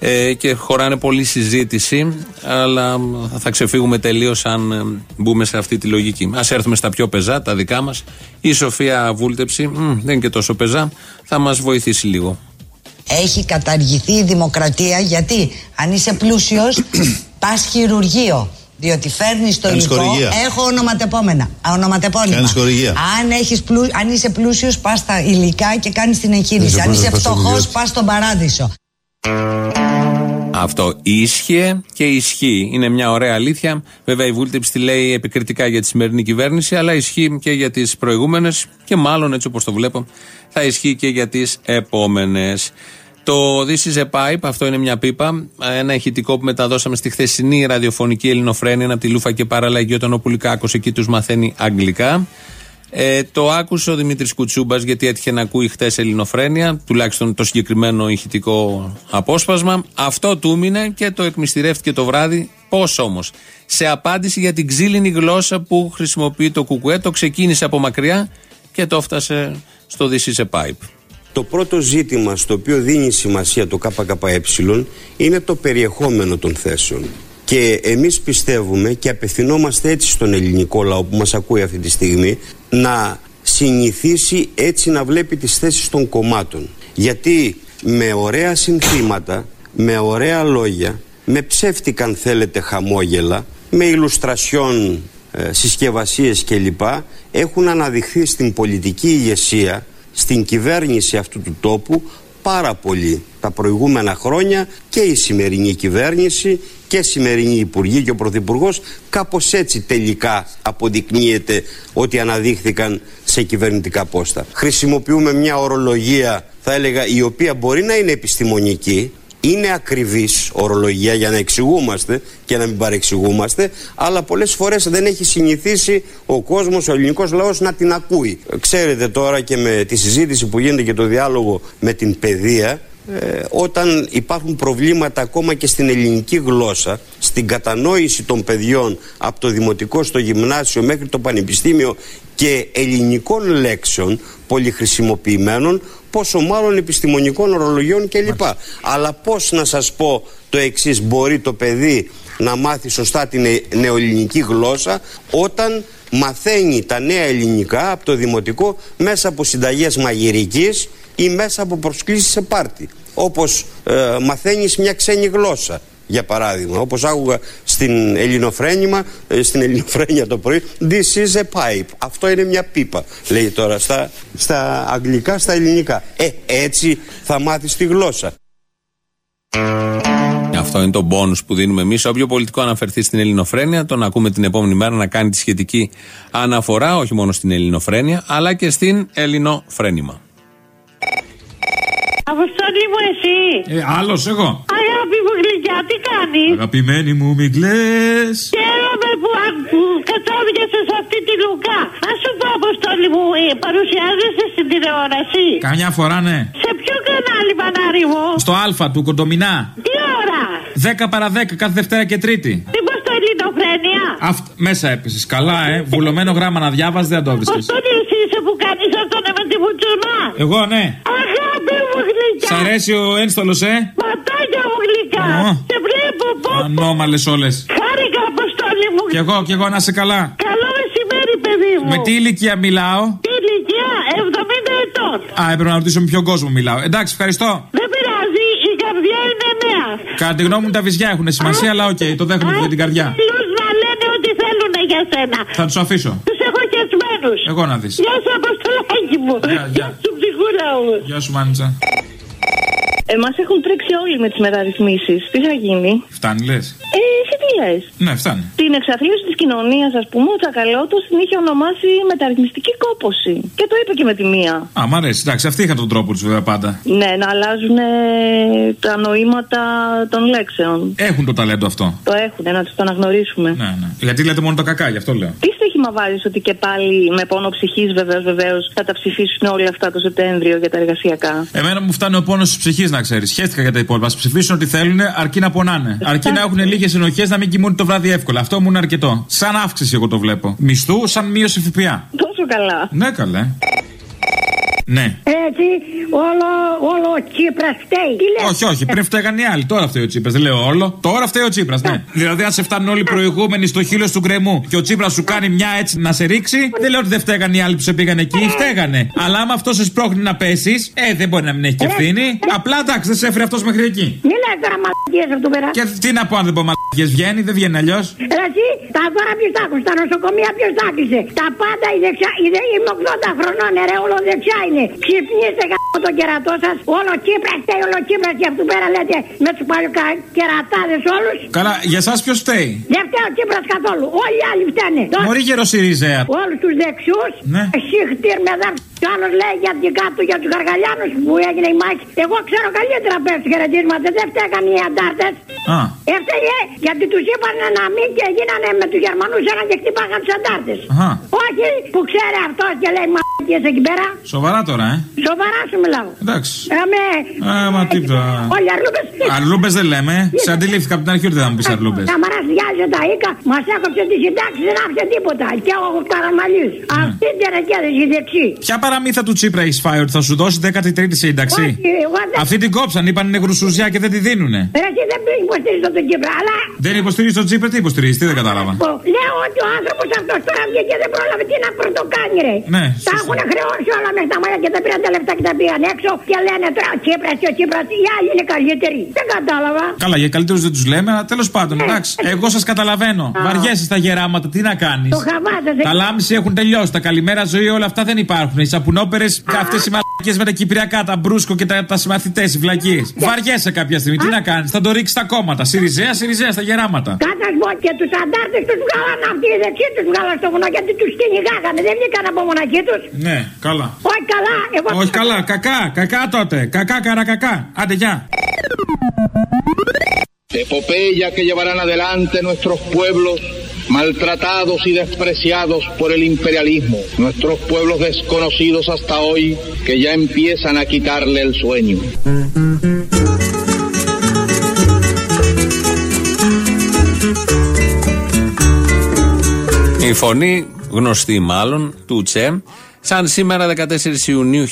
Ε, και χωράνε πολλή συζήτηση, αλλά θα ξεφύγουμε τελείως αν ε, μπούμε σε αυτή τη λογική. Α έρθουμε στα πιο πεζά, τα δικά μας. Η Σοφία Βούλτεψη, μ, δεν είναι και τόσο πεζά, θα μας βοηθήσει λίγο. Έχει καταργηθεί η δημοκρατία γιατί αν είσαι πλούσιος πας χειρουργείο. Διότι φέρνεις το Κάνεις υλικό. χορηγία. Έχω ονοματεπόμενα. Α, Ονοματεπώνυμα. Κάνεις χορηγία. Αν, έχεις πλου, αν είσαι πλούσιος, πας στα υλικά και κάνεις την εγχείρηση. Είσαι Αν είσαι πλούσιος, πας στο φτωχός, χειρουργείο. πας στον παράδεισο. Αυτό ίσχυε και ισχύει. Είναι μια ωραία αλήθεια. Βέβαια, η Βούλτεψη τη λέει επικριτικά για τη σημερινή κυβέρνηση, αλλά ισχύει και για τις προηγούμενες και μάλλον έτσι όπως το βλέπω θα ισχύει και για τις επόμενες. Το This is a Pipe, αυτό είναι μια πίπα. Ένα ηχητικό που μεταδώσαμε στη χθεσινή ραδιοφωνική ελληνοφρένεια από τη Λούφα και παραλλαγή όταν ο Πουλικάκο εκεί τους μαθαίνει αγγλικά. Ε, το άκουσε ο Δημήτρης Κουτσούμπας γιατί έτυχε να ακούει χθες Ελληνοφρένεια, τουλάχιστον το συγκεκριμένο ηχητικό απόσπασμα. Αυτό του έμεινε και το εκμυστηρεύτηκε το βράδυ. Πώς όμως, σε απάντηση για την ξύλινη γλώσσα που χρησιμοποιεί το Κουκουέ, το ξεκίνησε από μακριά και το έφτασε στο This is a Pipe. Το πρώτο ζήτημα στο οποίο δίνει σημασία το ΚΚΕ είναι το περιεχόμενο των θέσεων. Και εμείς πιστεύουμε και απευθυνόμαστε έτσι στον ελληνικό λαό που μας ακούει αυτή τη στιγμή να συνηθίσει έτσι να βλέπει τις θέσεις των κομμάτων. Γιατί με ωραία συνθήματα, με ωραία λόγια, με ψεύτικα αν θέλετε χαμόγελα, με ηλουστρασιόν ε, συσκευασίες κλπ έχουν αναδειχθεί στην πολιτική ηγεσία, στην κυβέρνηση αυτού του τόπου πάρα πολύ τα προηγούμενα χρόνια και η σημερινή κυβέρνηση και η σημερινή Υπουργή και ο Πρωθυπουργός κάπως έτσι τελικά αποδεικνύεται ότι αναδείχθηκαν σε κυβερνητικά πόστα. Χρησιμοποιούμε μια ορολογία θα έλεγα η οποία μπορεί να είναι επιστημονική είναι ακριβής ορολογία για να εξηγούμαστε και να μην παρεξηγούμαστε αλλά πολλές φορές δεν έχει συνηθίσει ο κόσμος, ο ελληνικός λαός να την ακούει. Ξέρετε τώρα και με τη συζήτηση που γίνεται και το διάλογο με την παιδεία ε, όταν υπάρχουν προβλήματα ακόμα και στην ελληνική γλώσσα στην κατανόηση των παιδιών από το δημοτικό στο γυμνάσιο μέχρι το πανεπιστήμιο και ελληνικών λέξεων πολυχρησιμοποιημένων πόσο μάλλον επιστημονικών ορολογιών κλπ. Αλλά πώς να σας πω το εξής μπορεί το παιδί να μάθει σωστά την ε- νεοελληνική γλώσσα όταν μαθαίνει τα νέα ελληνικά από το δημοτικό μέσα από συνταγές μαγειρικής ή μέσα από προσκλήσεις σε πάρτι. Όπως ε, μαθαίνεις μια ξένη γλώσσα για παράδειγμα. Όπως άκουγα στην ελληνοφρένημα ε, στην ελληνοφρένια το πρωί this is a pipe αυτό είναι μια πίπα λέει τώρα στα, στα αγγλικά στα ελληνικά ε έτσι θα μάθεις τη γλώσσα Αυτό είναι το μπόνους που δίνουμε εμείς. Όποιο πολιτικό αναφερθεί στην Ελληνοφρένεια, τον ακούμε την επόμενη μέρα να κάνει τη σχετική αναφορά, όχι μόνο στην Ελληνοφρένεια, αλλά και στην Ελληνοφρένημα. Αποστολή μου εσύ. Ε, άλλος εγώ. Αγάπη μου γλυκιά, τι κάνεις; Αγαπημένη μου, μην κλαις. Χαίρομαι που, που κατάδικασε σε αυτή τη λουκά. Α σου πω, Αποστολή μου, ε, παρουσιάζεσαι στην τηλεόραση. Καμιά φορά, ναι. Σε ποιο κανάλι, Πανάρι μου; Στο Α του Κοντομινά. Τι ώρα; 10 παρα 10 κάθε Δευτέρα και Τρίτη. Μήπω το Ελληνοφρένια. Αυτ... Μέσα έπεσε. Καλά, ε. Βουλωμένο γράμμα να διάβαζες δεν το βρίσκει. Αποστολή εσύ είσαι που κάνεις αυτόν με τη βουτσουνά. Εγώ, ναι. Αγάπη μου γλυκιά. Σ' αρέσει ο ένστολος, ε; Ματάκια μου γλυκά. Ω. Σε βλέπω πώ. Ανώμαλες όλες. Χάρηκα, Αποστολή μου. Κι εγώ, κι εγώ να σε καλά. Καλό μεσημέρι, παιδί μου. Με τι ηλικία μιλάω; Τι ηλικία, 70 ετών. Α, έπρεπε να ρωτήσω με ποιον κόσμο μιλάω. Εντάξει, ευχαριστώ. Δεν πειράζει, η καρδιά είναι νέα. Κατά τη γνώμη μου τα βυζιά έχουν σημασία, αλλά οκ, το δέχομαι για την καρδιά. Άλλους να λένε ό,τι θέλουν για σένα. Θα τους αφήσω. Τους έχω χεσμένους. Εγώ να δεις. Γεια σου, Αποστολάκη μου. Γεια, γεια. σου, ψυχούλα μου. Γεια σου, μανίτσα. Εμάς έχουν τρέξει όλοι με τις μεταρρυθμίσεις. Τι θα γίνει; Φτάνει, λες; Ε, εσύ τι λες; Ναι, φτάνει. Την εξαθλίωση της κοινωνίας, ας πούμε, ο Τσακαλώτος την είχε ονομάσει μεταρρυθμιστική κόπωση. Και το είπε και με τη μία. Α, μ' αρέσει. Εντάξει, αυτοί είχαν τον τρόπο τους βέβαια πάντα. Ναι, να αλλάζουν ε, τα νοήματα των λέξεων. Έχουν το ταλέντο αυτό. Το έχουν, να τους το αναγνωρίσουμε. Ναι, ναι. Γιατί λέτε μόνο τα κακά, γι' αυτό λέω. Τι στοίχημα βάζεις ότι και πάλι με πόνο ψυχής βεβαίως βεβαίως θα τα ψηφίσουν όλα αυτά το Σεπτέμβριο για τα εργασιακά; Εμένα μου φτάνει ο πόνος της ψυχής, να ξέρεις. Χαίστηκα για τα υπόλοιπα. Α ψηφίσουν ό,τι θέλουν, αρκεί να πονάνε. Αρκεί να έχουν λίγες ενοχές να μην κοιμούνται το βράδυ εύκολα. Αυτό μου είναι αρκετό. Σαν αύξηση εγώ το βλέπω. Μισθού, σαν μείωση ΦΠΑ. Τόσο καλά. Ναι, καλέ. Ναι. Έτσι, όλο, όλο ο Τσίπρας φταίει. Τι λες; Όχι, όχι, πριν φταίγαν οι άλλοι. Τώρα φταίει ο Τσίπρας. Δεν λέω όλο. Τώρα φταίει ο Τσίπρας, ναι. Δηλαδή, αν σε φτάνουν όλοι οι προηγούμενοι στο χείλο του γκρεμού και ο Τσίπρας σου κάνει μια έτσι να σε ρίξει, δεν λέω ότι δεν φταίγαν οι άλλοι που σε πήγαν εκεί. Φταίγανε. Αλλά άμα αυτό σε σπρώχνει να πέσεις, ε, δεν μπορεί να μην έχει και ευθύνη. Απλά εντάξει, δεν σε έφερε αυτός μέχρι εκεί. Μην λες τώρα μαλακίες αυτό πέρα. Και τι να πω αν δεν πω μαλακίες βγαίνει, δεν βγαίνει αλλιώς. Ρε Εσύ, τα δώρα ποιος τα άκουσε, τα νοσοκομεία ποιος τα άκουσε. Τα πάντα η δεξιά, η δε, είμαι 80 χρονών, ρε, όλο δεξιά είναι. 你也在 γάμο τον κερατό σας, όλο Κύπρας φταίει, όλο Κύπρας και αυτού πέρα λέτε με τους παλιοκερατάδες όλους. Καλά, για εσά ποιος φταίει; Δεν φταίει ο Κύπρας καθόλου, όλοι οι άλλοι φταίνε. Μωρή γεροσυριζέα. Όλους τους δεξιούς, Ναι. εσύ χτύρ με δάρ. Κι ο άλλος λέει για την κάτω για τους Γαργαλιάνους που έγινε η μάχη. Εγώ ξέρω καλύτερα πες χαιρετίσματα, δεν φταίγαν οι αντάρτες. Α. Έφταιγε γιατί τους είπαν να μην και γίνανε με τους Γερμανούς έναν και χτύπαγαν τους αντάρτες. Αχα. Όχι που ξέρει αυτός και λέει μαλακίες εκεί πέρα. Σοβαρά τώρα, ε. Σοβαρά σου μιλάω. Εντάξει. Ε, με... Α, μα τίποτα. Όλοι αρλούμπες. Αρλούμπες δεν λέμε. Σε αντιλήφθηκα από την αρχή ότι δεν θα μου πεις αρλούμπες. Καμαράς διάλυσε τα οίκα, μας έκοψε τη συντάξη, δεν άφησε τίποτα. Και ο Καραμαλής. Αυτή την ρεκέδεση δεξί. Ποια παραμύθα του Τσίπρα έχεις φάει ότι θα σου δώσει 13η σύνταξη; Όχι, εγώ δεν- Αυτή την κόψαν, είπαν είναι γρουσουζιά και δεν τη δίνουνε. Ρε, εσύ δεν πει, υποστηρίζω τον Κύπρα, αλλά Δεν υποστηρίζει τον Τσίπρα, τι υποστηρίζει, τι δεν κατάλαβα. πω, λέω ότι ο άνθρωπος αυτός τώρα βγήκε και δεν πρόλαβε τι να πρωτοκάνει, ρε. Ναι, Τα έχουν χρεώσει όλα μέσα στα μάτια και τα πήραν τα λεφτά και τα πήγαν έξω και λένε τώρα ο Τσίπρα και ο Τσίπρα, οι άλλοι είναι καλύτεροι. Δεν κατάλαβα. Καλά, για καλύτερους δεν τους λέμε, αλλά τέλος πάντων, εντάξει. Εγώ σας καταλαβαίνω. Βαριέσαι στα γεράματα, τι να κάνεις. Το χαβάζεσαι. Τα λάμψη έχουν τελειώσει. Τα καλημέρα ζωή, όλα αυτά δεν υπάρχουν. Οι σαπουνόπερες, αυτές οι μαλακίε με τα κυπριακά, τα μπρούσκο και τα, τα συμμαθητές, οι βλακίες. Βαριέσαι κάποια στιγμή, τι να κάνεις. Θα το ρίξεις στα κόμματα. Σιριζέα, Σιριζέα στα γεράματα. Κάτας πω και τους αντάρτες τους βγάλαν αυτοί οι δεξιοί τους βγάλαν στο βουνό γιατί τους κυνηγάγανε. Δεν βγήκαν από μοναχοί τους. Ναι, καλά. Όχι καλά, εγώ. Όχι καλά, κακά, κακά τότε. Κακά, καρακακά. Άντε, γεια. Epopeya que llevarán adelante nuestros pueblos maltratados y despreciados por el imperialismo, nuestros pueblos desconocidos hasta hoy que ya empiezan a quitarle el sueño. Η φωνή, γνωστή μάλλον, του Τσε. Σαν σήμερα 14 Ιουνίου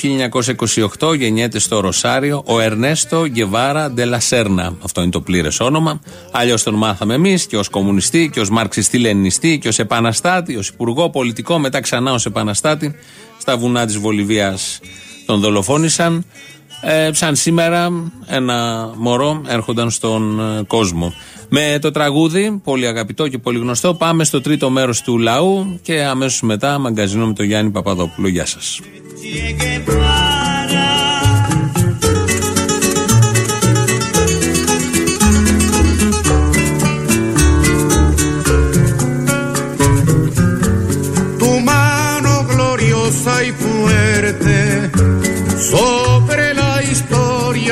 1928 γεννιέται στο Ροσάριο ο Ερνέστο Γκεβάρα Ντελασέρνα. Αυτό είναι το πλήρες όνομα. Αλλιώς τον μάθαμε εμείς και ως κομμουνιστή και ως μαρξιστή λενινιστή και ως επαναστάτη, ως υπουργό πολιτικό, μετά ξανά ως επαναστάτη. Στα βουνά της Βολιβίας τον δολοφόνησαν. Ε, σαν σήμερα ένα μωρό έρχονταν στον ε, κόσμο. Με το τραγούδι, πολύ αγαπητό και πολύ γνωστό, πάμε στο τρίτο μέρος του λαού και αμέσως μετά μαγκαζίνο με τον Γιάννη Παπαδόπουλο. Γεια σας.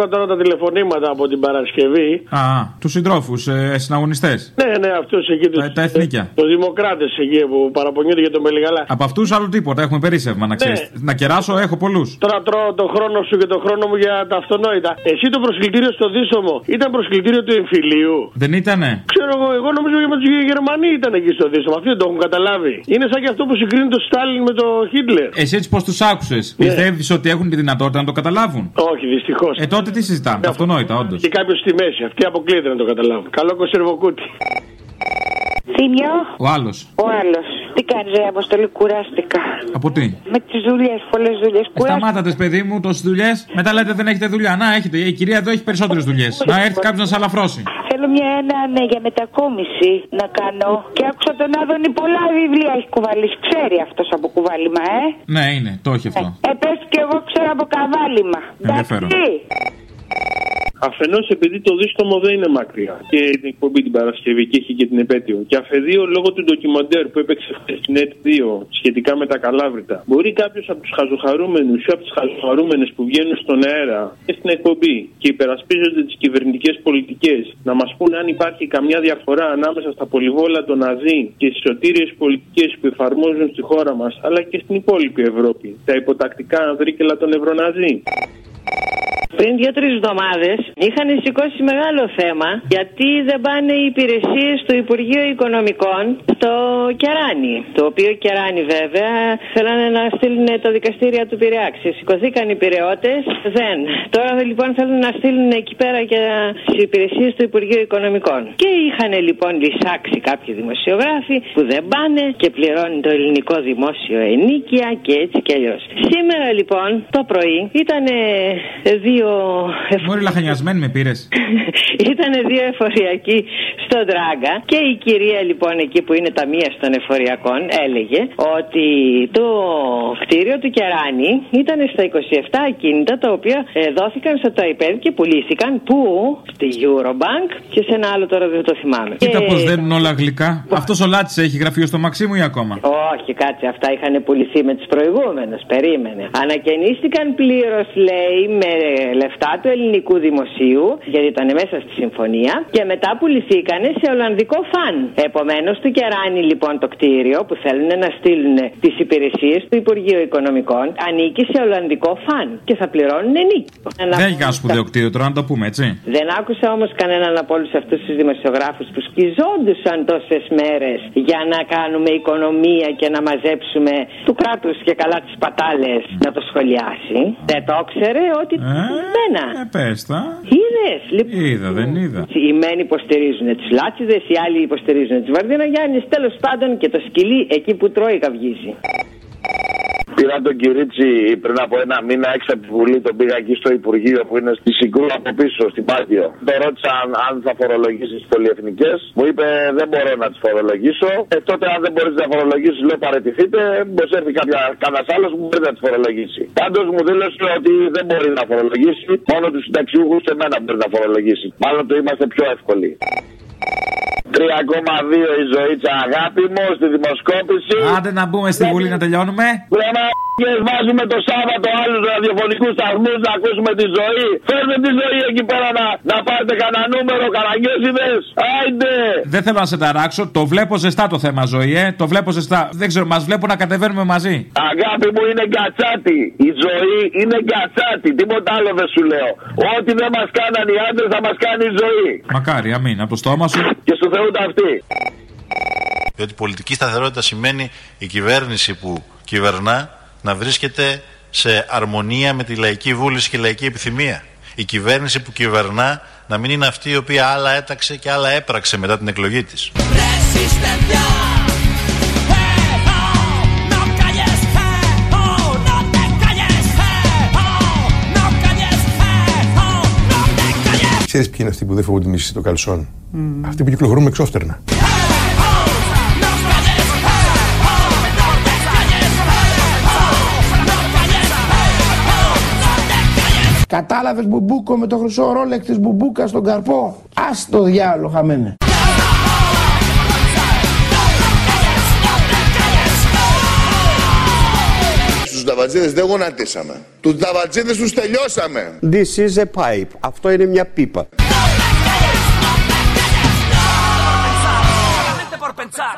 Άκουγα τώρα τα τηλεφωνήματα από την Παρασκευή. Α, τους συντρόφους, ε, συναγωνιστές. Ναι, ναι, αυτού εκεί του. Τα, τα εθνίκια. Τους δημοκράτες εκεί που παραπονιούνται για τον Μελιγαλά. Από αυτούς άλλο τίποτα. Έχουμε περίσευμα, να ξέρεις. Να κεράσω, έχω πολλούς. Τώρα τρώω το χρόνο σου και το χρόνο μου για τα αυτονόητα. Εσύ το προσκλητήριο στο Δίσομο ήταν προσκλητήριο του εμφυλίου; Δεν ήτανε. Ξέρω εγώ, εγώ νομίζω ότι με του Γερμανοί ήταν εκεί στο Δίσομο. Αυτοί δεν το έχουν καταλάβει. Είναι σαν και αυτό που συγκρίνει το Στάλιν με το Χίτλερ. Εσύ έτσι πώς τους άκουσες. Πιστεύεις ότι έχουν τη δυνατότητα να το καταλάβουν; Όχι, δυστυχώς. Ε, τότε τι συζητάμε. Αυτονόητα, όντως. Και κάποιος στη μέση. Αυτοί αποκλείεται να το καταλάβουν. Καλό κονσερβοκούτι. Θύμιο, Ο άλλος. ο άλλος. Τι κάνεις, Ρε Αποστολή, κουράστηκα. Από τι; Με τις δουλειές, πολλές δουλειές. Ε, σταμάτατες, παιδί μου, τόσες δουλειές. Μετά λέτε δεν έχετε δουλειά. Να, έχετε. Η κυρία εδώ έχει περισσότερες δουλειές. Να έρθει κάποιος να σε αλαφρώσει. Θέλω μια ένα ναι, για μετακόμιση να κάνω. Και άκουσα τον Άδωνη πολλά βιβλία έχει κουβαλήσει. Ξέρει αυτός από κουβάλιμα, ε; Ναι, είναι, το έχει αυτό. Ε, πες και εγώ ξέρω από καβάλιμα. Ενδιαφέρον. Αφενός επειδή το δίστομο δεν είναι μακριά και την εκπομπή την Παρασκευή και έχει και την επέτειο. Και αφεδίω λόγω του ντοκιμαντέρ που έπαιξε χθες στην ΕΤ2 σχετικά με τα καλάβρητα. Μπορεί κάποιος από τους χαζοχαρούμενους ή από τις χαζοχαρούμενες που βγαίνουν στον αέρα και στην εκπομπή και υπερασπίζονται τις κυβερνητικές πολιτικές να μας πούνε αν υπάρχει καμιά διαφορά ανάμεσα στα πολυβόλα των ΑΔΗ και στις σωτήριες πολιτικές που εφαρμόζουν στη χώρα μας αλλά και στην υπόλοιπη Ευρώπη. Τα υποτακτικά ανδρίκελα των Ευρωναζί. Πριν δύο-τρεις εβδομάδες είχαν σηκώσει μεγάλο θέμα γιατί δεν πάνε οι υπηρεσίες του Υπουργείου Οικονομικών στο Κεράνι. Το οποίο Κεράνι βέβαια θέλανε να στείλουν τα δικαστήρια του Πειραιά. Σηκωθήκαν οι Πειραιώτε, δεν. Τώρα λοιπόν θέλουν να στείλουν εκεί πέρα και τις υπηρεσίες του Υπουργείου Οικονομικών. Και είχαν λοιπόν λησάξει κάποιοι δημοσιογράφοι που δεν πάνε και πληρώνει το ελληνικό δημόσιο ενίκεια και έτσι και αλλιώς. Σήμερα λοιπόν το πρωί ήταν δύο Μόλι λαχανιασμένη με πήρες. Ήταν δύο εφοριακοί στον Τράγκα και η κυρία λοιπόν εκεί που είναι ταμεία των εφοριακών έλεγε ότι το κτίριο του Κεράνη ήταν στα 27 ακίνητα τα οποία ε, δόθηκαν στο ΤΑΙΠΕΔ και πουλήθηκαν που; Στη Eurobank και σε ένα άλλο τώρα δεν το θυμάμαι. Κοίτα Και- πώς δένουν όλα γλυκά. Αυτός ο Λάτσι έχει γραφείο στο Μαξίμου ή ακόμα; όχι, κάτσε, αυτά είχαν πουληθεί με τους προηγούμενους. Περίμενε. Ανακαινίστηκαν πλήρως, λέει, με λεφτά του ελληνικού δημοσίου, γιατί ήταν μέσα στη συμφωνία, και μετά πουληθήκανε σε Ολλανδικό φαν. Επομένως, του κεράνει λοιπόν το κτίριο που θέλουν να στείλουν τις υπηρεσίες του Υπουργείου Οικονομικών, ανήκει σε Ολλανδικό φαν και θα πληρώνουν νίκη. Δεν έχει κανένα σπουδαίο κτίριο τώρα, να το πούμε έτσι. Δεν άκουσα όμως κανέναν από όλους αυτούς τους δημοσιογράφους που σκιζόντουσαν τόσες μέρες για να κάνουμε οικονομία και να μαζέψουμε του κράτους και καλά τις πατάλες να το σχολιάσει. Δεν το ήξερε ότι. Μένα. Ε, πες τα. Είδες, λοιπόν. Είδα, δεν είδα. Οι μένοι υποστηρίζουν του Λάτσιδες, οι άλλοι υποστηρίζουν του Βαρδινογιάννης. Τέλος πάντων και το σκυλί εκεί που τρώει καυγίζει. Πήρα τον Κυρίτσι πριν από ένα μήνα έξω από τη Βουλή, τον πήγα εκεί στο Υπουργείο που είναι στη Συγκρού από πίσω, στην Πάτιο. Το ρώτησα αν, αν θα φορολογήσεις τις πολυεθνικές. Μου είπε δεν μπορώ να τις φορολογήσω. Ε, τότε αν δεν μπορείς να φορολογήσεις, λέω παρετηθείτε. Μπορεί έρθει κανένας άλλος που μπορεί να τις φορολογήσει. Πάντως μου δήλωσε ότι δεν μπορεί να φορολογήσει. Μόνο τους συνταξιούχους σε μένα μπορείς να φορολογήσεις. Μάλλον το είμαστε πιο εύκολοι. 3,2 η ζωή της αγάπη μου στη δημοσκόπηση. Άντε να μπούμε στη Βουλή να τελειώνουμε. Και βάζουμε το Σάββατο άλλους ραδιοφωνικούς σταθμούς να ακούσουμε τη ζωή. Φέρτε τη ζωή εκεί πέρα να, να πάρετε κανένα νούμερο, κανένα Άιντε! Δεν θέλω να σε ταράξω, το βλέπω ζεστά το θέμα ζωή, ε. Το βλέπω ζεστά. Δεν ξέρω, μας βλέπω να κατεβαίνουμε μαζί. Αγάπη μου είναι γκατσάτη. Η ζωή είναι γκατσάτη. Τίποτα άλλο δεν σου λέω. Ό,τι δεν μας κάναν οι άντρες θα μας κάνει η ζωή. Μακάρι, αμήν, από το στόμα σου. Και στο Θεού τα αυτή. Διότι πολιτική σταθερότητα σημαίνει η κυβέρνηση που κυβερνά να βρίσκεται σε αρμονία με τη λαϊκή βούληση και λαϊκή επιθυμία. Η κυβέρνηση που κυβερνά να μην είναι αυτή η οποία άλλα έταξε και άλλα έπραξε μετά την εκλογή της. Resistencia. Hey, oh, no calles, hey, oh, no te calles, hey, oh, no calles, hey, oh, no te calles. Ξέρεις ποιοι είναι αυτοί που δεν φοβούνται τη μισή το καλσόν. Αυτοί που κυκλοφορούν με εξώφτερνα. Κατάλαβες μπουμπούκο με το χρυσό ρόλεξ της μπουμπούκα στον καρπό; Ας το διάλογο χαμένε. Στους ταβατζίδες δεν γονατίσαμε. Τους ταβατζίδες τους τελειώσαμε. This is a pipe. Αυτό είναι μια πίπα. por pensar.